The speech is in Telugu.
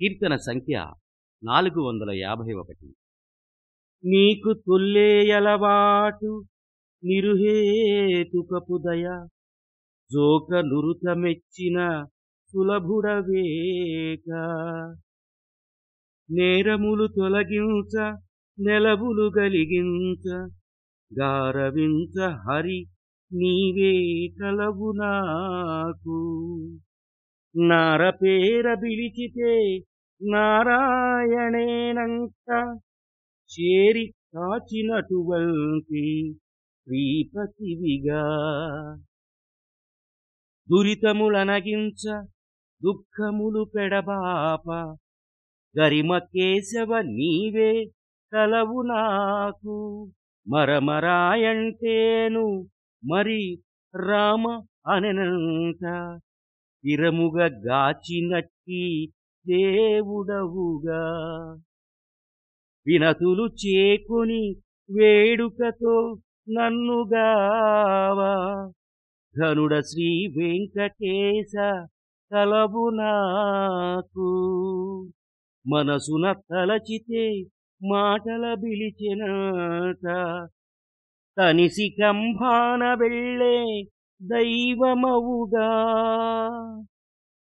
కీర్తన సంఖ్య నాలుగు వందల యాభై ఒకటి. నీకు తొల్లేయలవాటు నిరుహేతుకపుదయ జోక నురుత మెచ్చిన సులభుడవేక నేరములు తొలగించ నెలవులు గలిగించ గారవించ హరి నీవే కలవు నాకు. నారపేర బిలిచితే నారాయణేనంట చేరి కాచినటువంటి శ్రీపతివిగా. దురితములనగించ దుఃఖములు పెడబాప గరిమ కేశవ నీవే కలవు నాకు. మరమరాయంటేను మరి రామ అనెనంత స్థిరముగ గాచినట్టి దేవుడవుగా. వినతులు చేకొని వేడుకతో నన్నుగావా. ధనుడ శ్రీ వెంకటేశ కలబు నాకు. మనసున తలచితే మాటల బిలిచెనాట. తనిసి కంభాన వెళ్ళే దైవమవుగా.